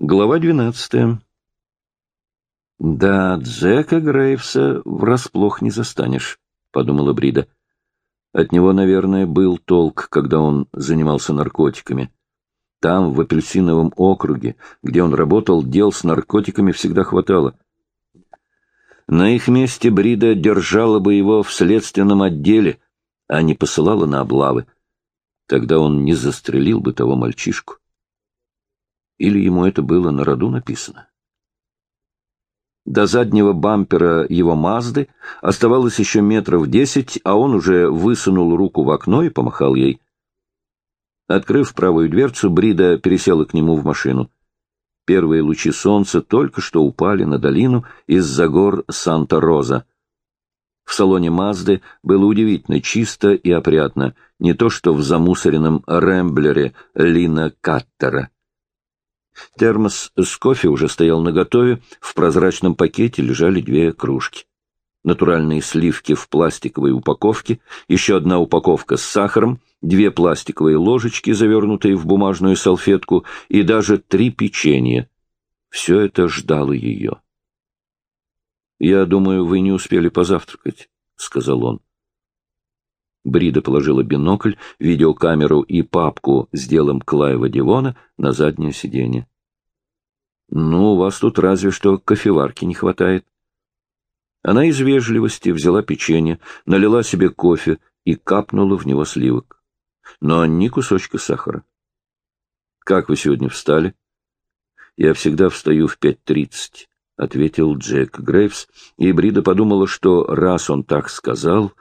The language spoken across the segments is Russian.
Глава двенадцатая. «Да, Джека Грейвса врасплох не застанешь», — подумала Брида. От него, наверное, был толк, когда он занимался наркотиками. Там, в апельсиновом округе, где он работал, дел с наркотиками всегда хватало. На их месте Брида держала бы его в следственном отделе, а не посылала на облавы. Тогда он не застрелил бы того мальчишку. Или ему это было на роду написано? До заднего бампера его Мазды оставалось еще метров десять, а он уже высунул руку в окно и помахал ей. Открыв правую дверцу, Брида пересела к нему в машину. Первые лучи солнца только что упали на долину из-за гор Санта-Роза. В салоне Мазды было удивительно чисто и опрятно, не то что в замусоренном Рэмблере Лина Каттера. Термос с кофе уже стоял наготове, в прозрачном пакете лежали две кружки. Натуральные сливки в пластиковой упаковке, еще одна упаковка с сахаром, две пластиковые ложечки, завернутые в бумажную салфетку, и даже три печенья. Все это ждало ее. «Я думаю, вы не успели позавтракать», — сказал он. Брида положила бинокль, видеокамеру и папку с делом Клаева Дивона на заднее сиденье. «Ну, у вас тут разве что кофеварки не хватает». Она из вежливости взяла печенье, налила себе кофе и капнула в него сливок. Но ни кусочка сахара. «Как вы сегодня встали?» «Я всегда встаю в пять тридцать», — ответил Джек Грейвс, и Брида подумала, что раз он так сказал,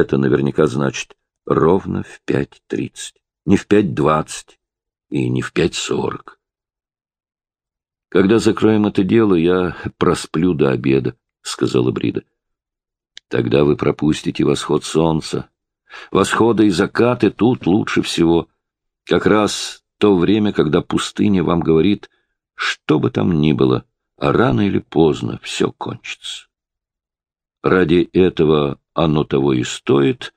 это наверняка значит ровно в пять тридцать, не в пять двадцать и не в пять сорок. Когда закроем это дело, я просплю до обеда, — сказала Брида. Тогда вы пропустите восход солнца. Восходы и закаты тут лучше всего. Как раз то время, когда пустыня вам говорит, что бы там ни было, а рано или поздно все кончится. Ради этого оно того и стоит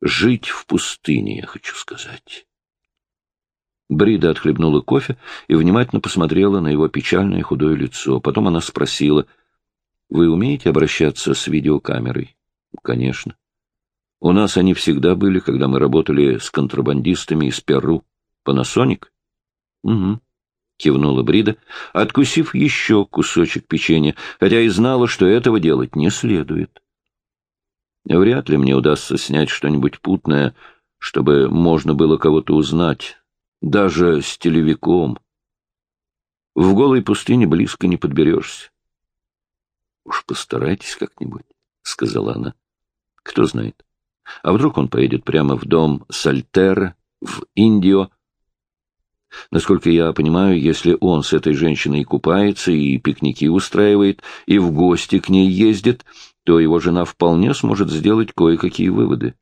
жить в пустыне, я хочу сказать. Брида отхлебнула кофе и внимательно посмотрела на его печальное худое лицо. Потом она спросила, «Вы умеете обращаться с видеокамерой?» «Конечно. У нас они всегда были, когда мы работали с контрабандистами из Перу. Панасоник?» «Угу», — кивнула Брида, откусив еще кусочек печенья, хотя и знала, что этого делать не следует. «Вряд ли мне удастся снять что-нибудь путное, чтобы можно было кого-то узнать» даже с телевиком. В голой пустыне близко не подберешься. — Уж постарайтесь как-нибудь, — сказала она. — Кто знает. А вдруг он поедет прямо в дом Сальтера, в Индио? Насколько я понимаю, если он с этой женщиной купается и пикники устраивает, и в гости к ней ездит, то его жена вполне сможет сделать кое-какие выводы.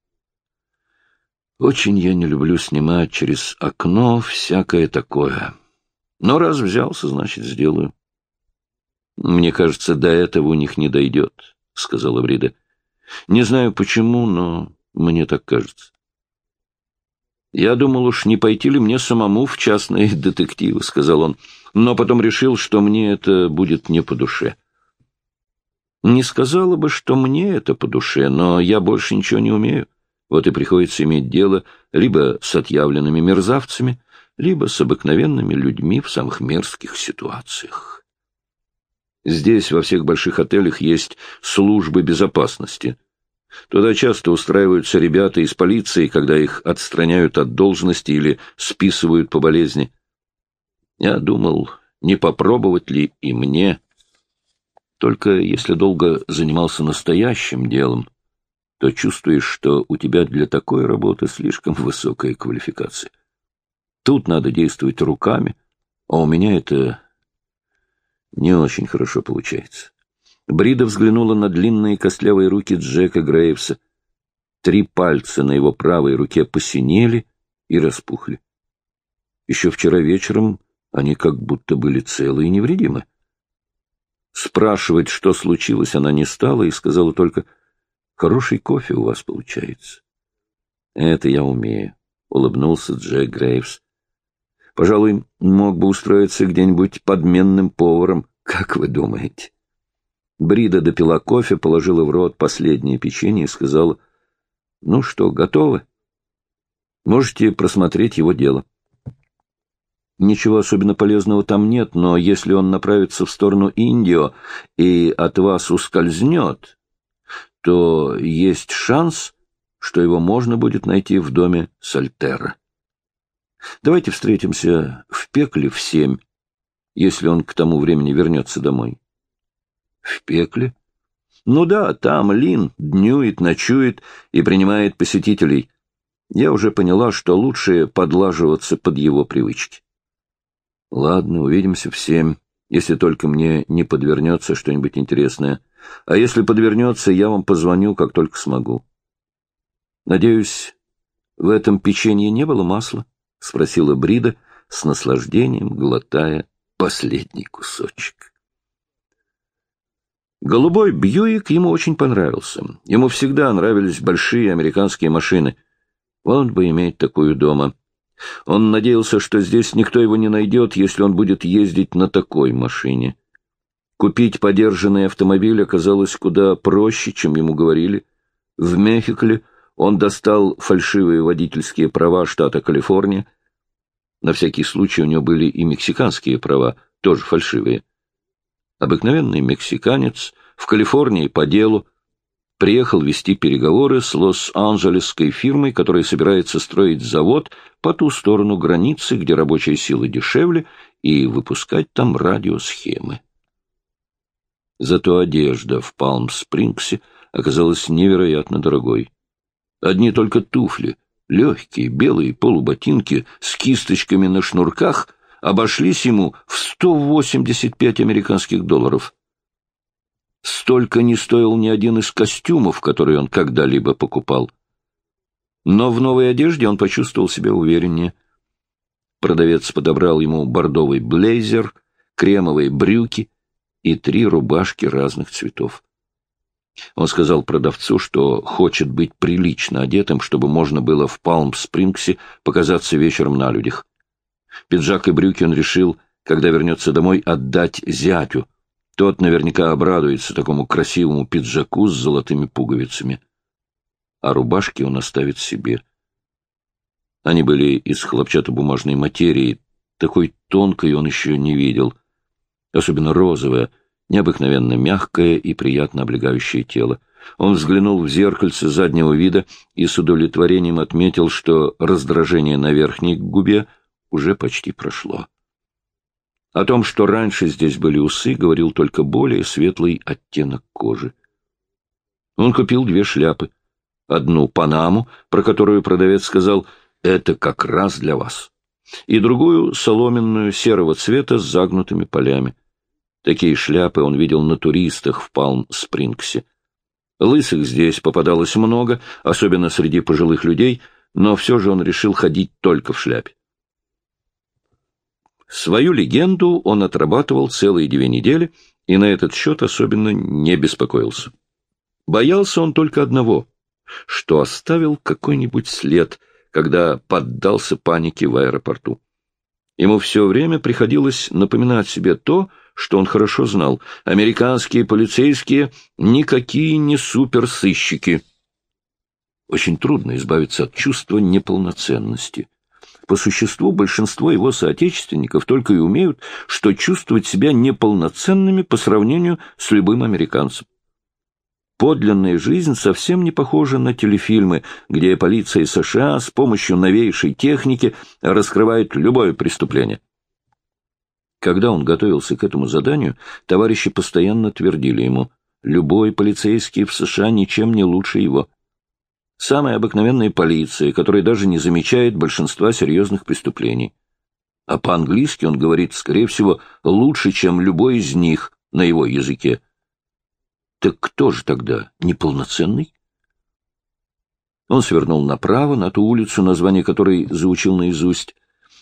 Очень я не люблю снимать через окно всякое такое. Но раз взялся, значит, сделаю. Мне кажется, до этого у них не дойдет, — сказала Брида. Не знаю почему, но мне так кажется. Я думал уж, не пойти ли мне самому в частные детективы, — сказал он, но потом решил, что мне это будет не по душе. Не сказала бы, что мне это по душе, но я больше ничего не умею. Вот и приходится иметь дело либо с отъявленными мерзавцами, либо с обыкновенными людьми в самых мерзких ситуациях. Здесь во всех больших отелях есть службы безопасности. Туда часто устраиваются ребята из полиции, когда их отстраняют от должности или списывают по болезни. Я думал, не попробовать ли и мне. Только если долго занимался настоящим делом, то чувствуешь, что у тебя для такой работы слишком высокая квалификация. Тут надо действовать руками, а у меня это не очень хорошо получается. Брида взглянула на длинные костлявые руки Джека Грейвса. Три пальца на его правой руке посинели и распухли. Еще вчера вечером они как будто были целы и невредимы. Спрашивать, что случилось, она не стала и сказала только — Хороший кофе у вас получается. Это я умею, — улыбнулся Джек Грейвс. Пожалуй, мог бы устроиться где-нибудь подменным поваром, как вы думаете? Брида допила кофе, положила в рот последнее печенье и сказала, «Ну что, готовы? Можете просмотреть его дело». Ничего особенно полезного там нет, но если он направится в сторону Индио и от вас ускользнет, то есть шанс, что его можно будет найти в доме Сальтера. Давайте встретимся в пекле в семь, если он к тому времени вернется домой. В пекле? Ну да, там Лин днюет, ночует и принимает посетителей. Я уже поняла, что лучше подлаживаться под его привычки. Ладно, увидимся в семь, если только мне не подвернется что-нибудь интересное. А если подвернется, я вам позвоню, как только смогу. Надеюсь, в этом печенье не было масла? — спросила Брида с наслаждением, глотая последний кусочек. Голубой Бьюик ему очень понравился. Ему всегда нравились большие американские машины. Он бы иметь такую дома. Он надеялся, что здесь никто его не найдет, если он будет ездить на такой машине. Купить подержанный автомобиль оказалось куда проще, чем ему говорили. В Мехикле он достал фальшивые водительские права штата Калифорния. На всякий случай у него были и мексиканские права, тоже фальшивые. Обыкновенный мексиканец в Калифорнии по делу, приехал вести переговоры с Лос-Анджелесской фирмой, которая собирается строить завод по ту сторону границы, где рабочая сила дешевле, и выпускать там радиосхемы. Зато одежда в Палм-Спрингсе оказалась невероятно дорогой. Одни только туфли, легкие белые полуботинки с кисточками на шнурках, обошлись ему в 185 американских долларов. Столько не стоил ни один из костюмов, которые он когда-либо покупал. Но в новой одежде он почувствовал себя увереннее. Продавец подобрал ему бордовый блейзер, кремовые брюки и три рубашки разных цветов. Он сказал продавцу, что хочет быть прилично одетым, чтобы можно было в Палм-Спрингсе показаться вечером на людях. Пиджак и брюки он решил, когда вернется домой, отдать зятю, тот наверняка обрадуется такому красивому пиджаку с золотыми пуговицами. А рубашки он оставит себе. Они были из хлопчатобумажной материи, такой тонкой он еще не видел. Особенно розовая, необыкновенно мягкое и приятно облегающее тело. Он взглянул в зеркальце заднего вида и с удовлетворением отметил, что раздражение на верхней губе уже почти прошло. О том, что раньше здесь были усы, говорил только более светлый оттенок кожи. Он купил две шляпы. Одну Панаму, про которую продавец сказал «это как раз для вас», и другую соломенную серого цвета с загнутыми полями. Такие шляпы он видел на туристах в Палм-Спрингсе. Лысых здесь попадалось много, особенно среди пожилых людей, но все же он решил ходить только в шляпе. Свою легенду он отрабатывал целые две недели и на этот счет особенно не беспокоился. Боялся он только одного, что оставил какой-нибудь след, когда поддался панике в аэропорту. Ему все время приходилось напоминать себе то, что он хорошо знал. Американские полицейские никакие не суперсыщики. Очень трудно избавиться от чувства неполноценности. По существу большинство его соотечественников только и умеют, что чувствовать себя неполноценными по сравнению с любым американцем. Подлинная жизнь совсем не похожа на телефильмы, где полиция США с помощью новейшей техники раскрывает любое преступление. Когда он готовился к этому заданию, товарищи постоянно твердили ему, любой полицейский в США ничем не лучше его. Самая обыкновенная полиция, которая даже не замечает большинства серьезных преступлений. А по-английски он говорит, скорее всего, лучше, чем любой из них на его языке. Так кто же тогда неполноценный? Он свернул направо, на ту улицу, название которой заучил наизусть.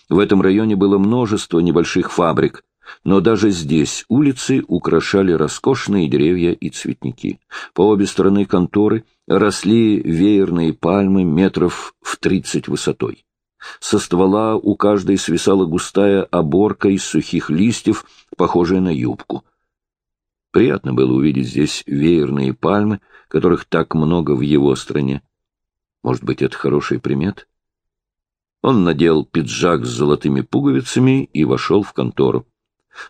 В этом районе было множество небольших фабрик, но даже здесь улицы украшали роскошные деревья и цветники. По обе стороны конторы росли веерные пальмы метров в тридцать высотой. Со ствола у каждой свисала густая оборка из сухих листьев, похожая на юбку. Приятно было увидеть здесь веерные пальмы, которых так много в его стране. Может быть, это хороший примет? Он надел пиджак с золотыми пуговицами и вошел в контору.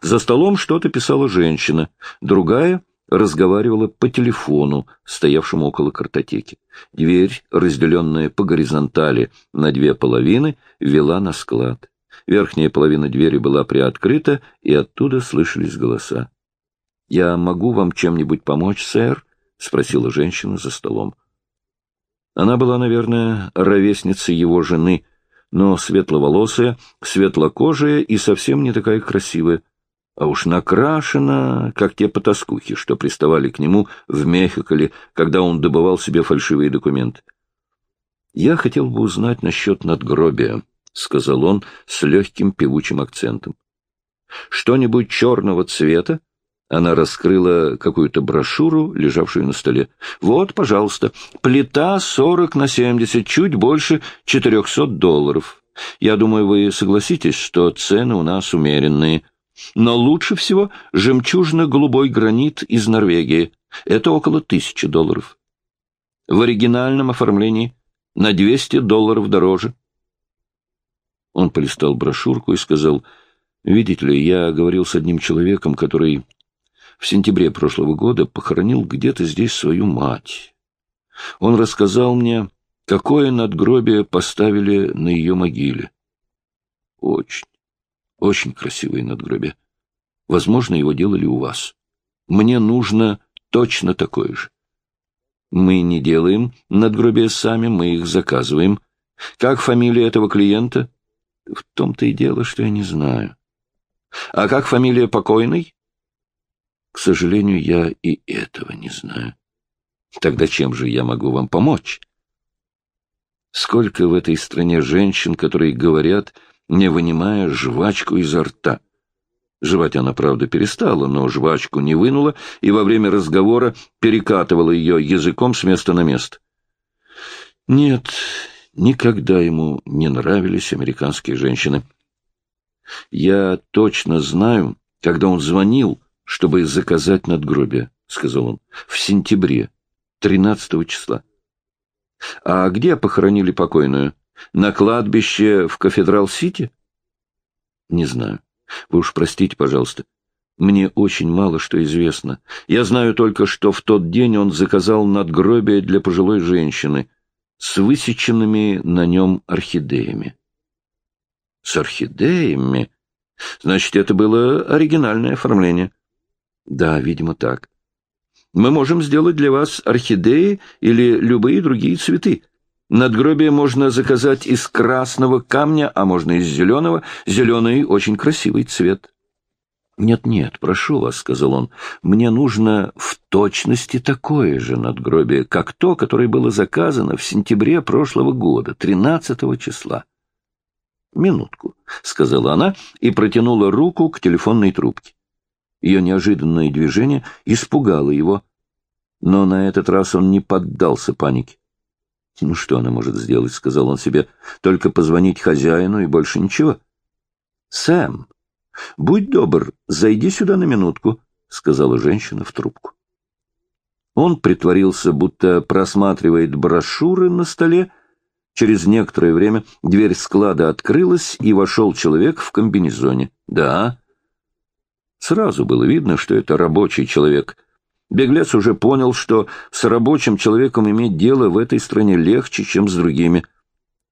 За столом что-то писала женщина, другая разговаривала по телефону, стоявшему около картотеки. Дверь, разделенная по горизонтали на две половины, вела на склад. Верхняя половина двери была приоткрыта, и оттуда слышались голоса. — Я могу вам чем-нибудь помочь, сэр? — спросила женщина за столом. Она была, наверное, ровесницей его жены, но светловолосая, светлокожая и совсем не такая красивая а уж накрашена, как те потаскухи, что приставали к нему в Мехиколе, когда он добывал себе фальшивые документы. «Я хотел бы узнать насчет надгробия», — сказал он с легким певучим акцентом. «Что-нибудь черного цвета?» Она раскрыла какую-то брошюру, лежавшую на столе. «Вот, пожалуйста, плита сорок на семьдесят, чуть больше четырехсот долларов. Я думаю, вы согласитесь, что цены у нас умеренные». Но лучше всего жемчужно-голубой гранит из Норвегии. Это около тысячи долларов. В оригинальном оформлении на 200 долларов дороже. Он полистал брошюрку и сказал, «Видите ли, я говорил с одним человеком, который в сентябре прошлого года похоронил где-то здесь свою мать. Он рассказал мне, какое надгробие поставили на ее могиле. Очень, очень красивое надгробие. Возможно, его делали у вас. Мне нужно точно такое же. Мы не делаем надгробия сами, мы их заказываем. Как фамилия этого клиента? В том-то и дело, что я не знаю. А как фамилия покойной? К сожалению, я и этого не знаю. Тогда чем же я могу вам помочь? Сколько в этой стране женщин, которые говорят не вынимая жвачку изо рта. Жевать она, правда, перестала, но жвачку не вынула и во время разговора перекатывала ее языком с места на место. Нет, никогда ему не нравились американские женщины. Я точно знаю, когда он звонил, чтобы заказать надгробие, — сказал он, — в сентябре, 13 числа. — А где похоронили покойную? На кладбище в Кафедрал-Сити? Не знаю. Вы уж простите, пожалуйста. Мне очень мало что известно. Я знаю только, что в тот день он заказал надгробие для пожилой женщины с высеченными на нем орхидеями. С орхидеями? Значит, это было оригинальное оформление. Да, видимо, так. Мы можем сделать для вас орхидеи или любые другие цветы. Надгробие можно заказать из красного камня, а можно из зеленого. Зеленый — очень красивый цвет. «Нет-нет, прошу вас», — сказал он, — «мне нужно в точности такое же надгробие, как то, которое было заказано в сентябре прошлого года, 13 числа». «Минутку», — сказала она и протянула руку к телефонной трубке. Ее неожиданное движение испугало его, но на этот раз он не поддался панике. «Ну что она может сделать?» — сказал он себе. «Только позвонить хозяину и больше ничего». «Сэм, будь добр, зайди сюда на минутку», — сказала женщина в трубку. Он притворился, будто просматривает брошюры на столе. Через некоторое время дверь склада открылась, и вошел человек в комбинезоне. «Да». Сразу было видно, что это рабочий человек — Беглец уже понял, что с рабочим человеком иметь дело в этой стране легче, чем с другими.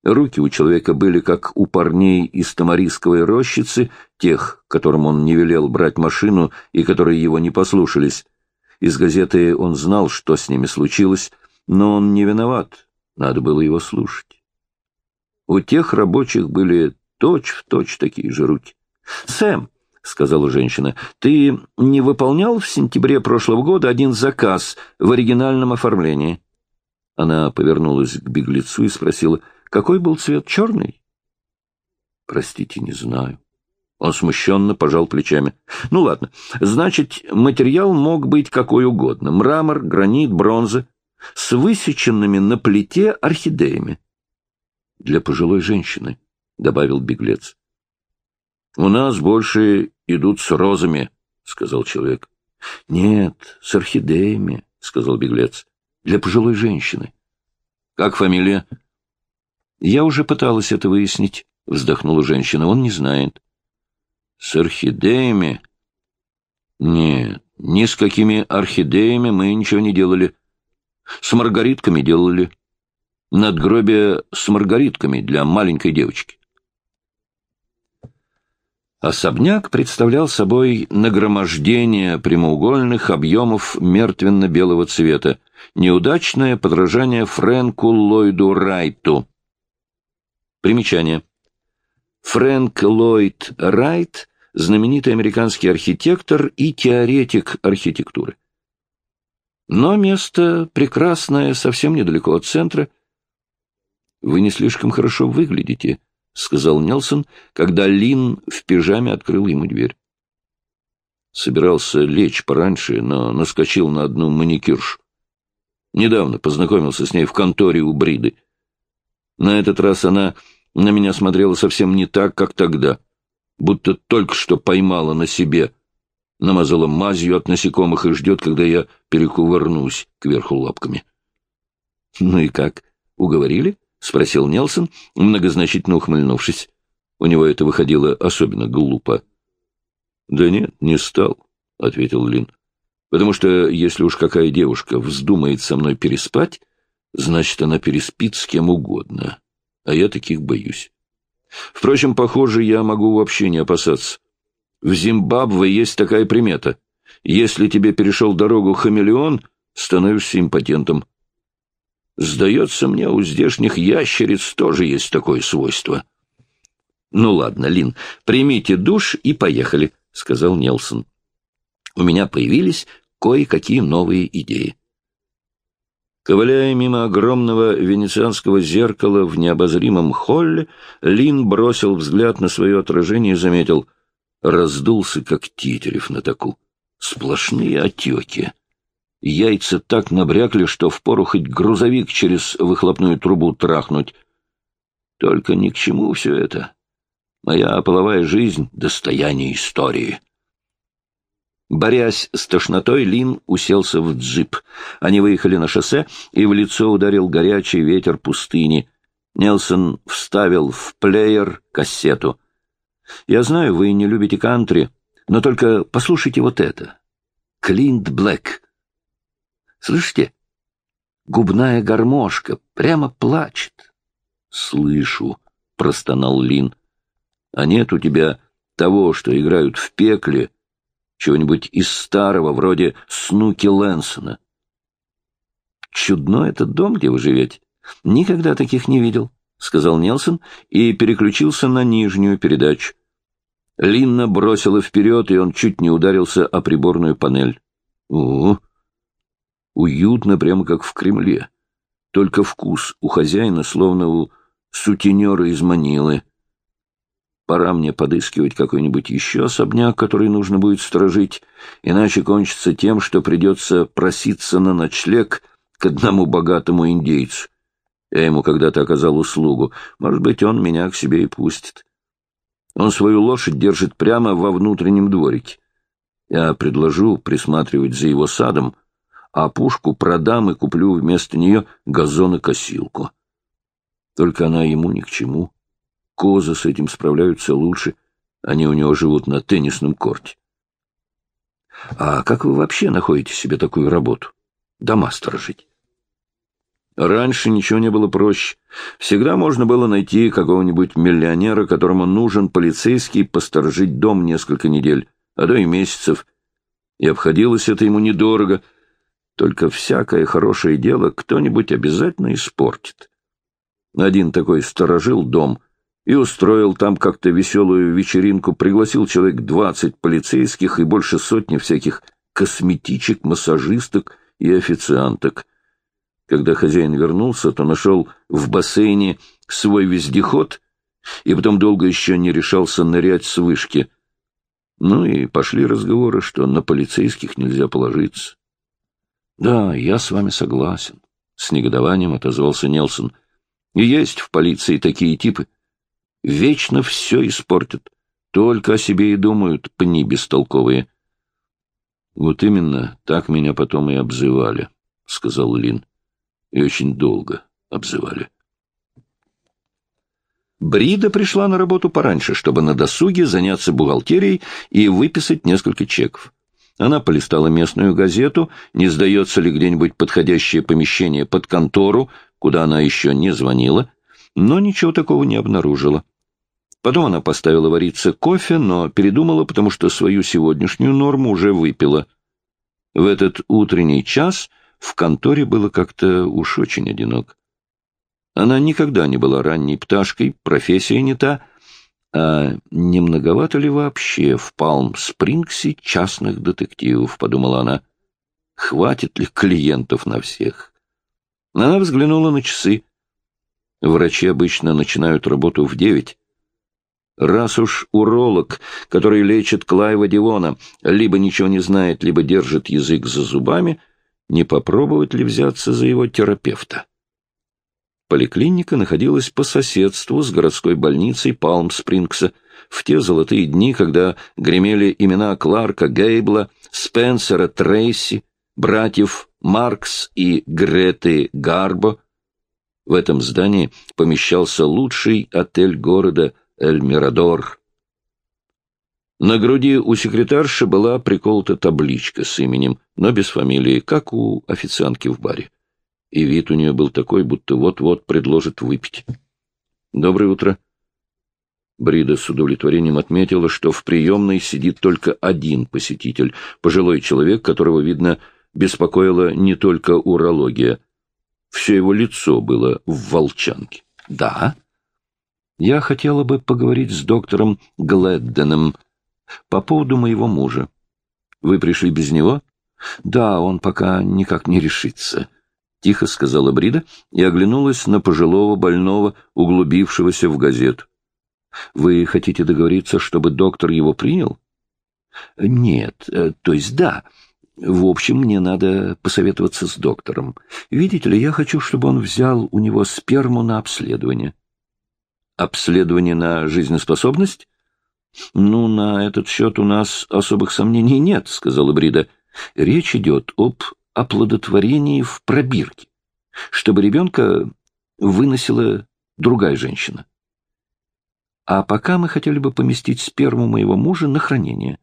Руки у человека были как у парней из тамарисковой рощицы, тех, которым он не велел брать машину и которые его не послушались. Из газеты он знал, что с ними случилось, но он не виноват, надо было его слушать. У тех рабочих были точь-в-точь точь такие же руки. «Сэм!» — сказала женщина. — Ты не выполнял в сентябре прошлого года один заказ в оригинальном оформлении? Она повернулась к беглецу и спросила, какой был цвет черный? — Простите, не знаю. Он смущенно пожал плечами. — Ну ладно, значит, материал мог быть какой угодно. Мрамор, гранит, бронза. С высеченными на плите орхидеями. Для пожилой женщины, добавил беглец. — У нас больше идут с розами, — сказал человек. — Нет, с орхидеями, — сказал беглец. — Для пожилой женщины. — Как фамилия? — Я уже пыталась это выяснить, — вздохнула женщина. — Он не знает. — С орхидеями? — Нет, ни с какими орхидеями мы ничего не делали. С маргаритками делали. Надгробие с маргаритками для маленькой девочки. Особняк представлял собой нагромождение прямоугольных объемов мертвенно-белого цвета, неудачное подражание Фрэнку Ллойду Райту. Примечание. Фрэнк Ллойд Райт – знаменитый американский архитектор и теоретик архитектуры. Но место прекрасное, совсем недалеко от центра. Вы не слишком хорошо выглядите, — сказал Нелсон, когда Лин в пижаме открыл ему дверь. Собирался лечь пораньше, но наскочил на одну маникюршу. Недавно познакомился с ней в конторе у Бриды. На этот раз она на меня смотрела совсем не так, как тогда, будто только что поймала на себе, намазала мазью от насекомых и ждет, когда я перекувырнусь кверху лапками. — Ну и как, уговорили? —— спросил Нелсон, многозначительно ухмыльнувшись. У него это выходило особенно глупо. — Да нет, не стал, — ответил Лин. — Потому что если уж какая девушка вздумает со мной переспать, значит, она переспит с кем угодно. А я таких боюсь. Впрочем, похоже, я могу вообще не опасаться. В Зимбабве есть такая примета. Если тебе перешел дорогу хамелеон, становишься импотентом. Сдается мне, у здешних ящериц тоже есть такое свойство. — Ну ладно, Лин, примите душ и поехали, — сказал Нелсон. У меня появились кое-какие новые идеи. Ковыляя мимо огромного венецианского зеркала в необозримом холле, Лин бросил взгляд на свое отражение и заметил. Раздулся, как тетерев на таку. Сплошные отеки. Яйца так набрякли, что впору хоть грузовик через выхлопную трубу трахнуть. Только ни к чему все это. Моя половая жизнь — достояние истории. Борясь с тошнотой, Лин уселся в джип. Они выехали на шоссе, и в лицо ударил горячий ветер пустыни. Нелсон вставил в плеер кассету. «Я знаю, вы не любите кантри, но только послушайте вот это. Клинт Блэк». Слышите? Губная гармошка прямо плачет. Слышу, простонал Лин. А нет у тебя того, что играют в пекле, чего-нибудь из старого, вроде Снуки Лэнсона. Чудно этот дом, где вы живете. Никогда таких не видел, — сказал Нелсон и переключился на нижнюю передачу. Линна бросила вперед, и он чуть не ударился о приборную панель. — О, Уютно, прямо как в Кремле. Только вкус у хозяина, словно у сутенера из Манилы. Пора мне подыскивать какой-нибудь еще особняк, который нужно будет сторожить, иначе кончится тем, что придется проситься на ночлег к одному богатому индейцу. Я ему когда-то оказал услугу. Может быть, он меня к себе и пустит. Он свою лошадь держит прямо во внутреннем дворике. Я предложу присматривать за его садом, а пушку продам и куплю вместо нее газонокосилку. Только она ему ни к чему. Козы с этим справляются лучше, они у него живут на теннисном корте. А как вы вообще находите себе такую работу? Дома сторожить? Раньше ничего не было проще. Всегда можно было найти какого-нибудь миллионера, которому нужен полицейский, посторожить дом несколько недель, а то и месяцев. И обходилось это ему недорого — только всякое хорошее дело кто-нибудь обязательно испортит. Один такой сторожил дом и устроил там как-то веселую вечеринку, пригласил человек двадцать полицейских и больше сотни всяких косметичек, массажисток и официанток. Когда хозяин вернулся, то нашел в бассейне свой вездеход и потом долго еще не решался нырять с вышки. Ну и пошли разговоры, что на полицейских нельзя положиться. Да, я с вами согласен, — с негодованием отозвался Нелсон. И есть в полиции такие типы. Вечно все испортят. Только о себе и думают, пни бестолковые. — Вот именно так меня потом и обзывали, — сказал Лин. — И очень долго обзывали. Брида пришла на работу пораньше, чтобы на досуге заняться бухгалтерией и выписать несколько чеков. Она полистала местную газету, не сдается ли где-нибудь подходящее помещение под контору, куда она еще не звонила, но ничего такого не обнаружила. Потом она поставила вариться кофе, но передумала, потому что свою сегодняшнюю норму уже выпила. В этот утренний час в конторе было как-то уж очень одиноко. Она никогда не была ранней пташкой, профессия не та, а не многовато ли вообще в Палм-Спрингсе частных детективов, подумала она. Хватит ли клиентов на всех? Она взглянула на часы. Врачи обычно начинают работу в девять. Раз уж уролог, который лечит Клайва Дивона, либо ничего не знает, либо держит язык за зубами, не попробовать ли взяться за его терапевта? Поликлиника находилась по соседству с городской больницей Палм-Спрингса в те золотые дни, когда гремели имена Кларка Гейбла, Спенсера Трейси, братьев Маркс и Греты Гарбо. В этом здании помещался лучший отель города Эль-Мирадор. На груди у секретарши была приколота табличка с именем, но без фамилии, как у официантки в баре. И вид у нее был такой, будто вот-вот предложит выпить. «Доброе утро». Брида с удовлетворением отметила, что в приемной сидит только один посетитель, пожилой человек, которого, видно, беспокоила не только урология. Все его лицо было в волчанке. «Да?» Я хотела бы поговорить с доктором Гледденом по поводу моего мужа. Вы пришли без него? Да, он пока никак не решится. Тихо сказала Брида и оглянулась на пожилого больного, углубившегося в газету. Вы хотите договориться, чтобы доктор его принял? Нет, э, то есть да. В общем, мне надо посоветоваться с доктором. Видите ли, я хочу, чтобы он взял у него сперму на обследование обследование на жизнеспособность? — Ну, на этот счет у нас особых сомнений нет, — сказала Брида. — Речь идет об оплодотворении в пробирке, чтобы ребенка выносила другая женщина. А пока мы хотели бы поместить сперму моего мужа на хранение.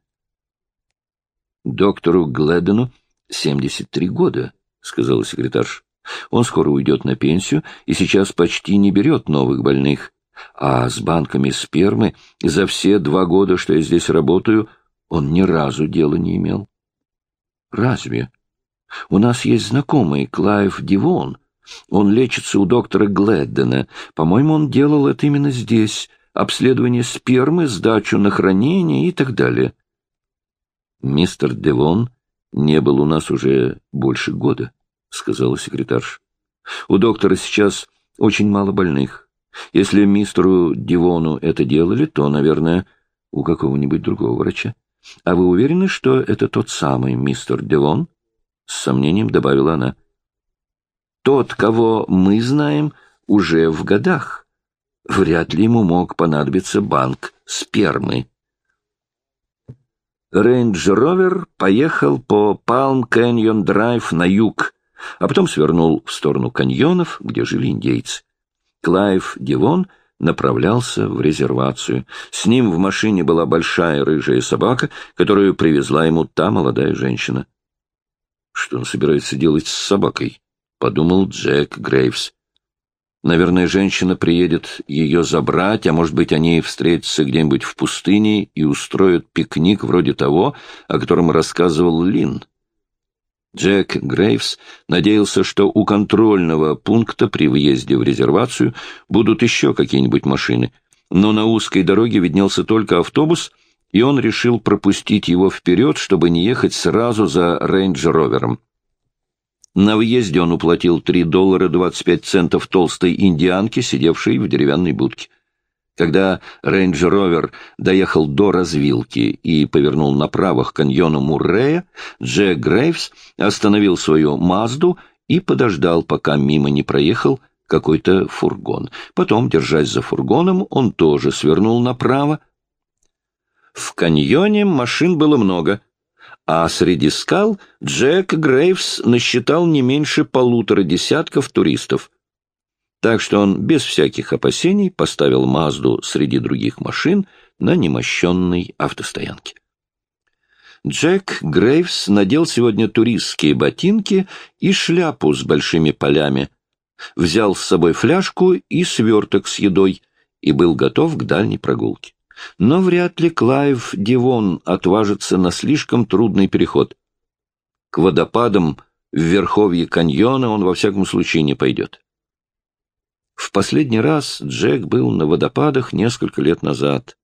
Доктору Гледену 73 года, — сказала секретарша. Он скоро уйдет на пенсию и сейчас почти не берет новых больных. А с банками спермы за все два года, что я здесь работаю, он ни разу дела не имел. Разве? У нас есть знакомый, Клайв Дивон. Он лечится у доктора Гледдена. По-моему, он делал это именно здесь. Обследование спермы, сдачу на хранение и так далее. Мистер Девон не был у нас уже больше года, — сказала секретарша. У доктора сейчас очень мало больных. Если мистеру Дивону это делали, то, наверное, у какого-нибудь другого врача. А вы уверены, что это тот самый мистер Дивон? С сомнением добавила она. Тот, кого мы знаем, уже в годах. Вряд ли ему мог понадобиться банк спермы. Рейндж-ровер поехал по Палм-Кэньон-драйв на юг, а потом свернул в сторону каньонов, где жили индейцы. Клайв Дивон направлялся в резервацию. С ним в машине была большая рыжая собака, которую привезла ему та молодая женщина. «Что он собирается делать с собакой?» — подумал Джек Грейвс. «Наверное, женщина приедет ее забрать, а может быть, они встретятся где-нибудь в пустыне и устроят пикник вроде того, о котором рассказывал Лин». Джек Грейвс надеялся, что у контрольного пункта при въезде в резервацию будут еще какие-нибудь машины, но на узкой дороге виднелся только автобус, и он решил пропустить его вперед, чтобы не ехать сразу за рейндж-ровером. На въезде он уплатил 3 доллара 25 центов толстой индианке, сидевшей в деревянной будке. Когда рейндж-ровер доехал до развилки и повернул направо к каньону Муррея, Джек Грейвс остановил свою «Мазду» и подождал, пока мимо не проехал какой-то фургон. Потом, держась за фургоном, он тоже свернул направо. В каньоне машин было много, а среди скал Джек Грейвс насчитал не меньше полутора десятков туристов. Так что он без всяких опасений поставил Мазду среди других машин на немощенной автостоянке. Джек Грейвс надел сегодня туристские ботинки и шляпу с большими полями, взял с собой фляжку и сверток с едой и был готов к дальней прогулке. Но вряд ли Клайв Дивон отважится на слишком трудный переход. К водопадам в верховье каньона он во всяком случае не пойдет. В последний раз Джек был на водопадах несколько лет назад.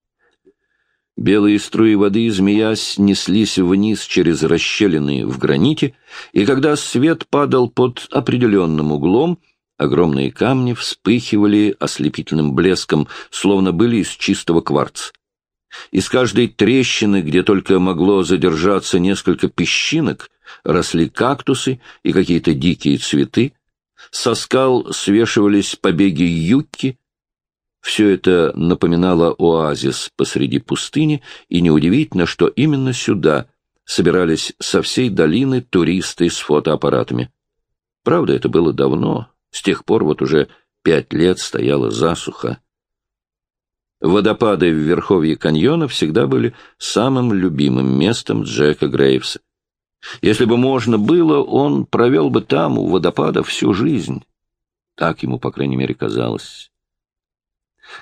Белые струи воды, змеясь, неслись вниз через расщелины в граните, и когда свет падал под определенным углом, огромные камни вспыхивали ослепительным блеском, словно были из чистого кварца. Из каждой трещины, где только могло задержаться несколько песчинок, росли кактусы и какие-то дикие цветы, со скал свешивались побеги юкки, все это напоминало оазис посреди пустыни, и неудивительно, что именно сюда собирались со всей долины туристы с фотоаппаратами. Правда, это было давно, с тех пор вот уже пять лет стояла засуха. Водопады в верховье каньона всегда были самым любимым местом Джека Грейвса. Если бы можно было, он провел бы там, у водопада, всю жизнь. Так ему, по крайней мере, казалось.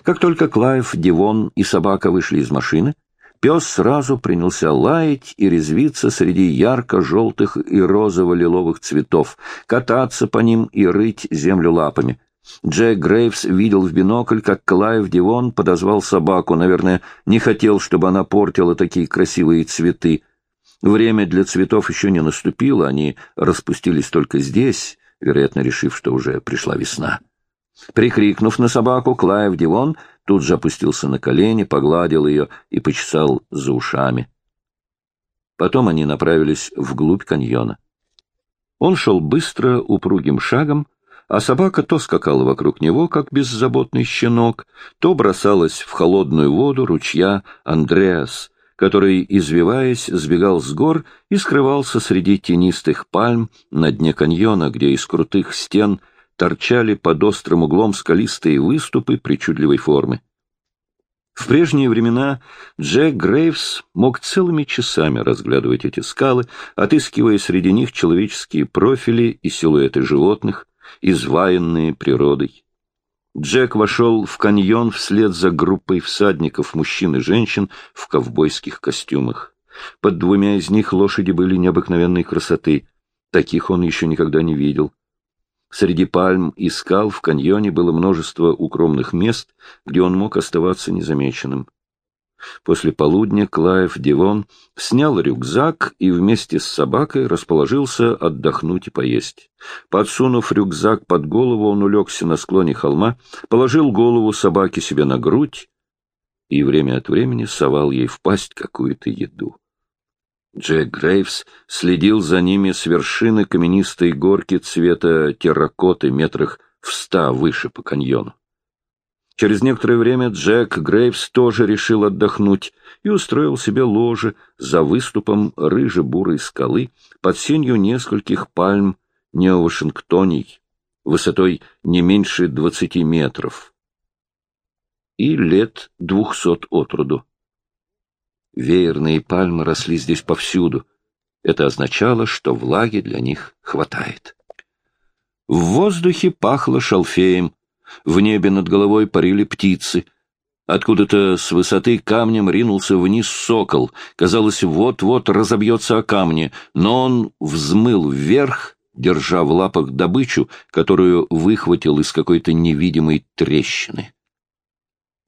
Как только Клайв, Дивон и собака вышли из машины, пес сразу принялся лаять и резвиться среди ярко-желтых и розово-лиловых цветов, кататься по ним и рыть землю лапами. Джек Грейвс видел в бинокль, как Клайв Дивон подозвал собаку, наверное, не хотел, чтобы она портила такие красивые цветы. Время для цветов еще не наступило, они распустились только здесь, вероятно, решив, что уже пришла весна. Прикрикнув на собаку, Клайв Дивон тут же опустился на колени, погладил ее и почесал за ушами. Потом они направились вглубь каньона. Он шел быстро, упругим шагом, а собака то скакала вокруг него, как беззаботный щенок, то бросалась в холодную воду ручья Андреас, который, извиваясь, сбегал с гор и скрывался среди тенистых пальм на дне каньона, где из крутых стен — торчали под острым углом скалистые выступы причудливой формы. В прежние времена Джек Грейвс мог целыми часами разглядывать эти скалы, отыскивая среди них человеческие профили и силуэты животных, изваянные природой. Джек вошел в каньон вслед за группой всадников, мужчин и женщин в ковбойских костюмах. Под двумя из них лошади были необыкновенной красоты. Таких он еще никогда не видел. Среди пальм и скал в каньоне было множество укромных мест, где он мог оставаться незамеченным. После полудня Клайв Дивон снял рюкзак и вместе с собакой расположился отдохнуть и поесть. Подсунув рюкзак под голову, он улегся на склоне холма, положил голову собаки себе на грудь и время от времени совал ей в пасть какую-то еду. Джек Грейвс следил за ними с вершины каменистой горки цвета терракоты метрах в ста выше по каньону. Через некоторое время Джек Грейвс тоже решил отдохнуть и устроил себе ложе за выступом рыже-бурой скалы под сенью нескольких пальм неовашингтоний высотой не меньше двадцати метров и лет двухсот от роду. Веерные пальмы росли здесь повсюду. Это означало, что влаги для них хватает. В воздухе пахло шалфеем, в небе над головой парили птицы. Откуда-то с высоты камнем ринулся вниз сокол. Казалось, вот-вот разобьется о камни, но он взмыл вверх, держа в лапах добычу, которую выхватил из какой-то невидимой трещины.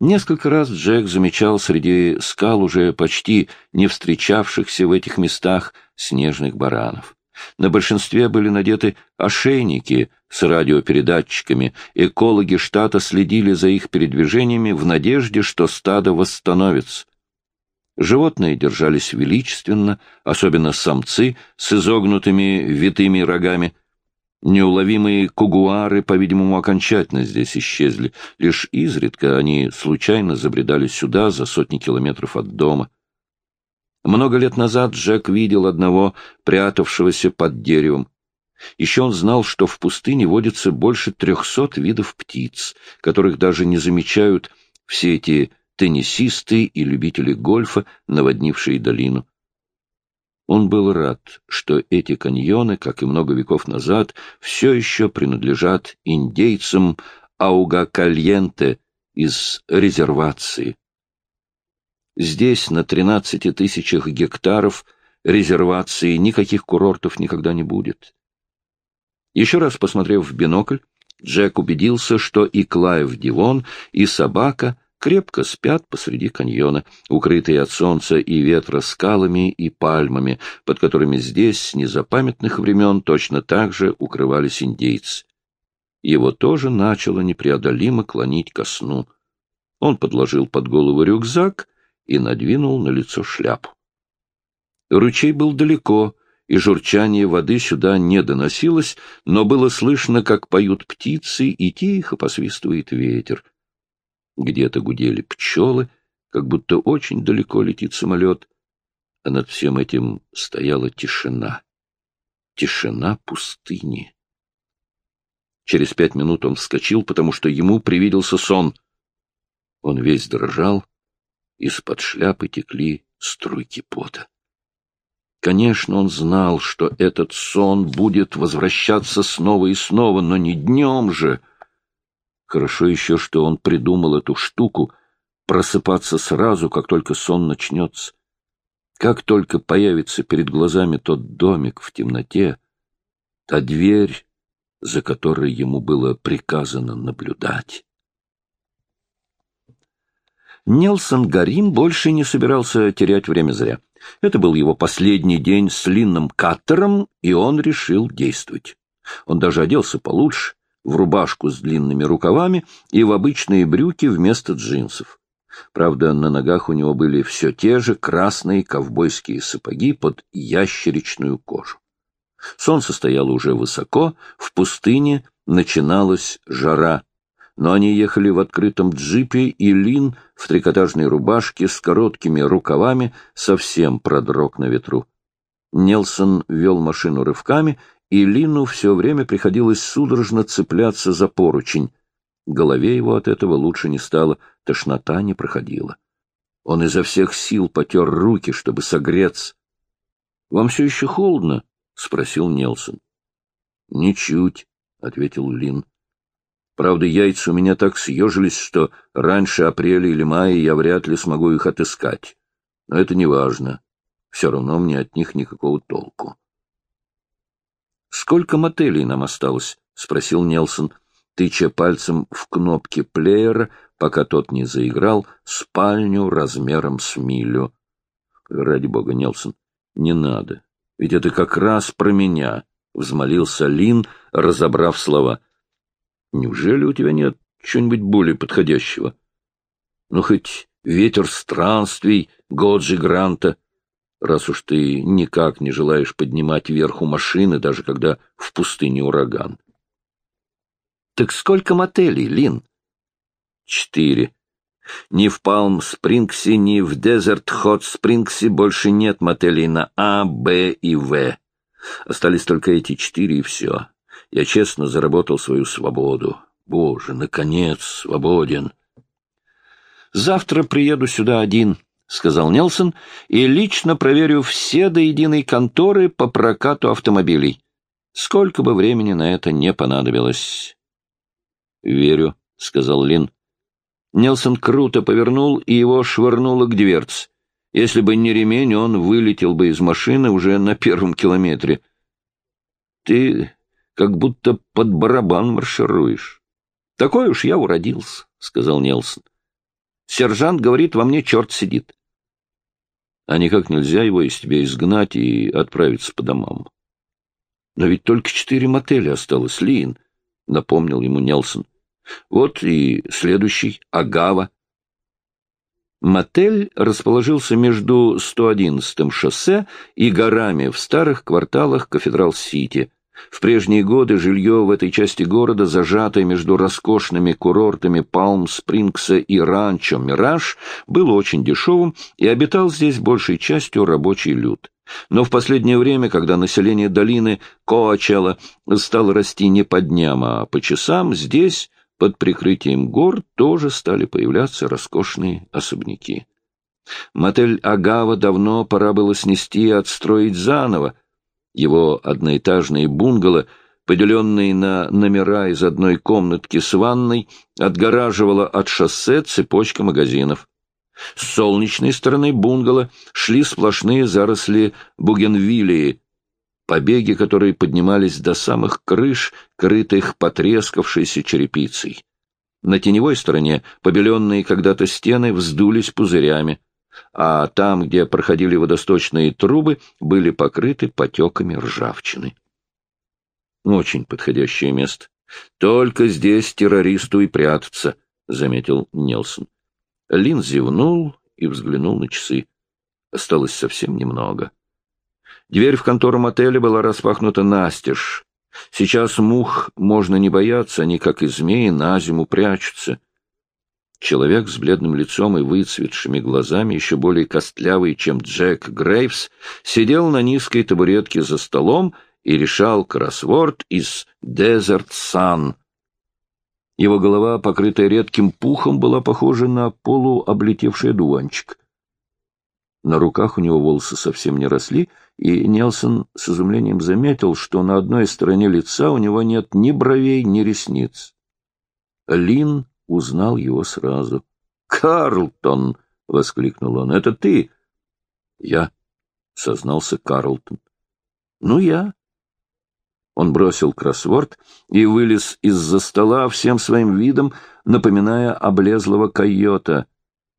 Несколько раз Джек замечал среди скал уже почти не встречавшихся в этих местах снежных баранов. На большинстве были надеты ошейники с радиопередатчиками. Экологи штата следили за их передвижениями в надежде, что стадо восстановится. Животные держались величественно, особенно самцы с изогнутыми витыми рогами. Неуловимые кугуары, по-видимому, окончательно здесь исчезли. Лишь изредка они случайно забредали сюда, за сотни километров от дома. Много лет назад Джек видел одного, прятавшегося под деревом. Еще он знал, что в пустыне водится больше трехсот видов птиц, которых даже не замечают все эти теннисисты и любители гольфа, наводнившие долину. Он был рад, что эти каньоны, как и много веков назад, все еще принадлежат индейцам Ауга-Кальенте из резервации. Здесь, на 13 тысячах гектаров резервации, никаких курортов никогда не будет. Еще раз посмотрев в бинокль, Джек убедился, что и Клайв Дивон, и собака крепко спят посреди каньона, укрытые от солнца и ветра скалами и пальмами, под которыми здесь с незапамятных времен точно так же укрывались индейцы. Его тоже начало непреодолимо клонить ко сну. Он подложил под голову рюкзак и надвинул на лицо шляпу. Ручей был далеко, и журчание воды сюда не доносилось, но было слышно, как поют птицы, и тихо посвистывает ветер. Где-то гудели пчелы, как будто очень далеко летит самолет, а над всем этим стояла тишина. Тишина пустыни. Через пять минут он вскочил, потому что ему привиделся сон. Он весь дрожал, из-под шляпы текли струйки пота. Конечно, он знал, что этот сон будет возвращаться снова и снова, но не днем же — Хорошо еще, что он придумал эту штуку — просыпаться сразу, как только сон начнется. Как только появится перед глазами тот домик в темноте, та дверь, за которой ему было приказано наблюдать. Нелсон Гарим больше не собирался терять время зря. Это был его последний день с Линном Каттером, и он решил действовать. Он даже оделся получше, в рубашку с длинными рукавами и в обычные брюки вместо джинсов. Правда, на ногах у него были все те же красные ковбойские сапоги под ящеричную кожу. Солнце стояло уже высоко, в пустыне начиналась жара. Но они ехали в открытом джипе, и Лин в трикотажной рубашке с короткими рукавами совсем продрог на ветру. Нелсон вел машину рывками, и Лину все время приходилось судорожно цепляться за поручень. Голове его от этого лучше не стало, тошнота не проходила. Он изо всех сил потер руки, чтобы согреться. — Вам все еще холодно? — спросил Нелсон. — Ничуть, — ответил Лин. — Правда, яйца у меня так съежились, что раньше апреля или мая я вряд ли смогу их отыскать. Но это не важно. Все равно мне от них никакого толку. «Сколько мотелей нам осталось?» — спросил Нелсон, тыча пальцем в кнопки плеера, пока тот не заиграл, спальню размером с милю. «Ради бога, Нелсон, не надо. Ведь это как раз про меня», — взмолился Лин, разобрав слова. «Неужели у тебя нет чего-нибудь более подходящего? Ну, хоть ветер странствий Годжи Гранта» раз уж ты никак не желаешь поднимать верху машины, даже когда в пустыне ураган. — Так сколько мотелей, Лин? — Четыре. Ни в Палм-Спрингсе, ни в Дезерт-Хот-Спрингсе больше нет мотелей на А, Б и В. Остались только эти четыре, и все. Я честно заработал свою свободу. Боже, наконец, свободен. Завтра приеду сюда один, — сказал Нелсон, — и лично проверю все до единой конторы по прокату автомобилей. Сколько бы времени на это не понадобилось. — Верю, — сказал Лин. Нелсон круто повернул, и его швырнуло к дверце. Если бы не ремень, он вылетел бы из машины уже на первом километре. — Ты как будто под барабан маршируешь. — Такой уж я уродился, — сказал Нелсон. Сержант говорит, во мне черт сидит. А никак нельзя его из тебя изгнать и отправиться по домам. Но ведь только четыре мотеля осталось, Лин, — напомнил ему Нелсон. Вот и следующий, Агава. Мотель расположился между 111-м шоссе и горами в старых кварталах Кафедрал-Сити — В прежние годы жилье в этой части города, зажатое между роскошными курортами Палм-Спрингса и ранчо «Мираж», было очень дешевым и обитал здесь большей частью рабочий люд. Но в последнее время, когда население долины Коачела стало расти не по дням, а по часам, здесь, под прикрытием гор, тоже стали появляться роскошные особняки. Мотель Агава давно пора было снести и отстроить заново, его одноэтажные бунгало, поделенные на номера из одной комнатки с ванной, отгораживала от шоссе цепочка магазинов. С солнечной стороны бунгало шли сплошные заросли бугенвиллии, побеги которые поднимались до самых крыш, крытых потрескавшейся черепицей. На теневой стороне побеленные когда-то стены вздулись пузырями а там, где проходили водосточные трубы, были покрыты потеками ржавчины. Очень подходящее место. Только здесь террористу и прятаться, — заметил Нелсон. Лин зевнул и взглянул на часы. Осталось совсем немного. Дверь в контору мотеля была распахнута настежь. Сейчас мух можно не бояться, они, как и змеи, на зиму прячутся. Человек с бледным лицом и выцветшими глазами, еще более костлявый, чем Джек Грейвс, сидел на низкой табуретке за столом и решал кроссворд из «Desert Sun». Его голова, покрытая редким пухом, была похожа на полуоблетевший дуванчик. На руках у него волосы совсем не росли, и Нелсон с изумлением заметил, что на одной стороне лица у него нет ни бровей, ни ресниц. Лин узнал его сразу. «Карлтон!» — воскликнул он. «Это ты?» «Я», — сознался Карлтон. «Ну, я». Он бросил кроссворд и вылез из-за стола всем своим видом, напоминая облезлого койота.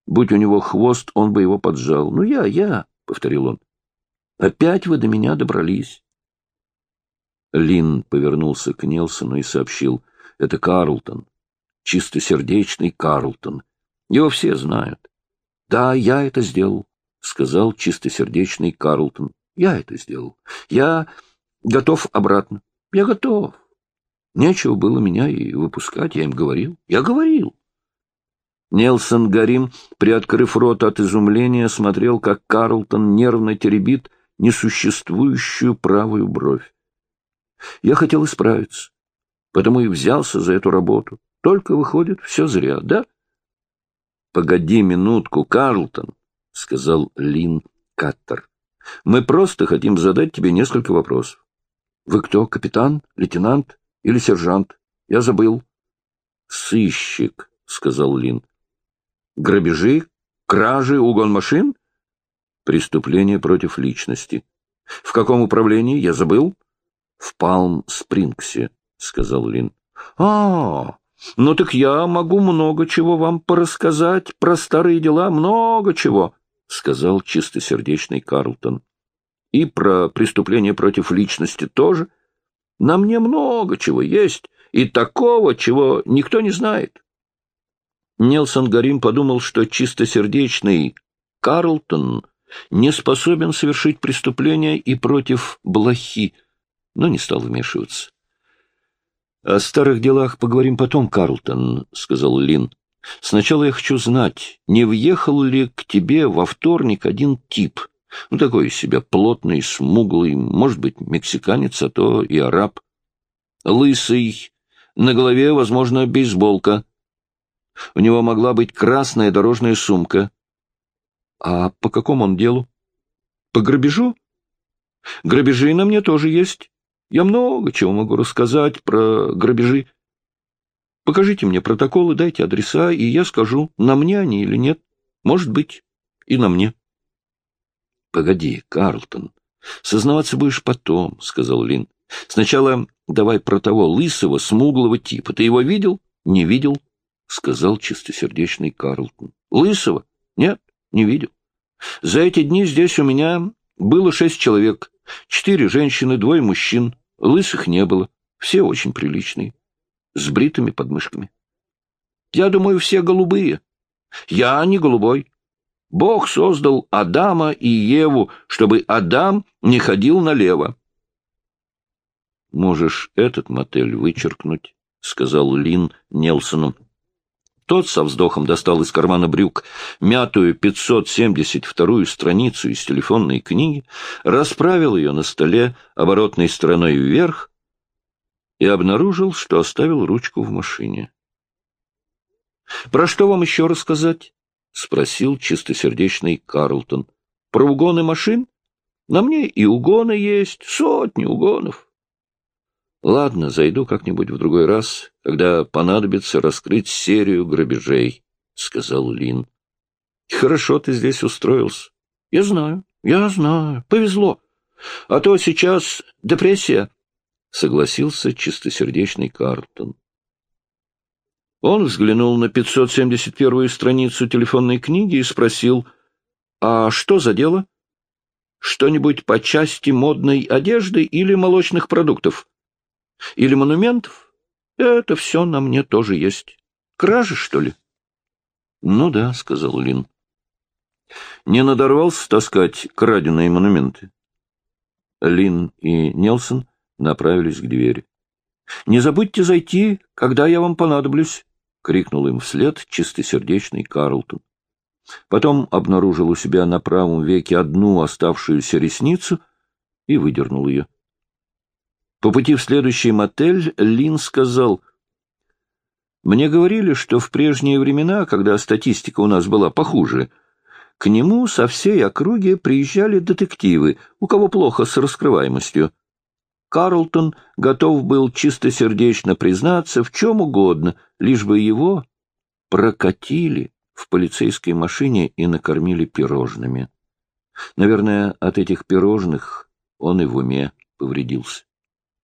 Будь у него хвост, он бы его поджал. «Ну, я, я», — повторил он. «Опять вы до меня добрались». Лин повернулся к Нелсону и сообщил. «Это Карлтон чистосердечный Карлтон. Его все знают. — Да, я это сделал, — сказал чистосердечный Карлтон. — Я это сделал. Я готов обратно. Я готов. Нечего было меня и выпускать, я им говорил. Я говорил. Нелсон Гарим, приоткрыв рот от изумления, смотрел, как Карлтон нервно теребит несуществующую правую бровь. Я хотел исправиться, потому и взялся за эту работу. Только, выходит, все зря, да? — Погоди минутку, Карлтон, — сказал Лин Каттер. — Мы просто хотим задать тебе несколько вопросов. — Вы кто, капитан, лейтенант или сержант? Я забыл. — Сыщик, — сказал Лин. — Грабежи, кражи, угон машин? — Преступление против личности. — В каком управлении? Я забыл. — В Палм-Спрингсе, — сказал Лин. — А, ну так я могу много чего вам порассказать про старые дела, много чего, — сказал чистосердечный Карлтон. И про преступления против личности тоже. На мне много чего есть, и такого, чего никто не знает. Нелсон Гарим подумал, что чистосердечный Карлтон не способен совершить преступление и против блохи, но не стал вмешиваться. — О старых делах поговорим потом, Карлтон, — сказал Лин. — Сначала я хочу знать, не въехал ли к тебе во вторник один тип, ну, такой из себя плотный, смуглый, может быть, мексиканец, а то и араб. Лысый, на голове, возможно, бейсболка. У него могла быть красная дорожная сумка. А по какому он делу? По грабежу? Грабежи на мне тоже есть. Я много чего могу рассказать про грабежи. Покажите мне протоколы, дайте адреса, и я скажу, на мне они или нет. Может быть, и на мне. — Погоди, Карлтон, сознаваться будешь потом, — сказал Лин. — Сначала давай про того лысого, смуглого типа. Ты его видел? — Не видел, — сказал чистосердечный Карлтон. — Лысого? Нет, не видел. За эти дни здесь у меня было шесть человек. Четыре женщины, двое мужчин. Лысых не было. Все очень приличные. С бритыми подмышками. Я думаю, все голубые. Я не голубой. Бог создал Адама и Еву, чтобы Адам не ходил налево. Можешь этот мотель вычеркнуть, — сказал Лин Нелсону. Тот со вздохом достал из кармана брюк мятую 572-ю страницу из телефонной книги, расправил ее на столе оборотной стороной вверх и обнаружил, что оставил ручку в машине. — Про что вам еще рассказать? — спросил чистосердечный Карлтон. — Про угоны машин? На мне и угоны есть, сотни угонов. Ладно, зайду как-нибудь в другой раз, когда понадобится раскрыть серию грабежей, — сказал Лин. — Хорошо ты здесь устроился. — Я знаю, я знаю, повезло. А то сейчас депрессия, — согласился чистосердечный Картон. Он взглянул на 571-ю страницу телефонной книги и спросил, «А что за дело? Что-нибудь по части модной одежды или молочных продуктов?» Или монументов? Это все на мне тоже есть. Кражи, что ли? — Ну да, — сказал Лин. — Не надорвался таскать краденые монументы? Лин и Нелсон направились к двери. — Не забудьте зайти, когда я вам понадоблюсь, — крикнул им вслед чистосердечный Карлтон. Потом обнаружил у себя на правом веке одну оставшуюся ресницу и выдернул ее. По пути в следующий мотель Лин сказал, «Мне говорили, что в прежние времена, когда статистика у нас была похуже, к нему со всей округи приезжали детективы, у кого плохо с раскрываемостью. Карлтон готов был чистосердечно признаться в чем угодно, лишь бы его прокатили в полицейской машине и накормили пирожными. Наверное, от этих пирожных он и в уме повредился.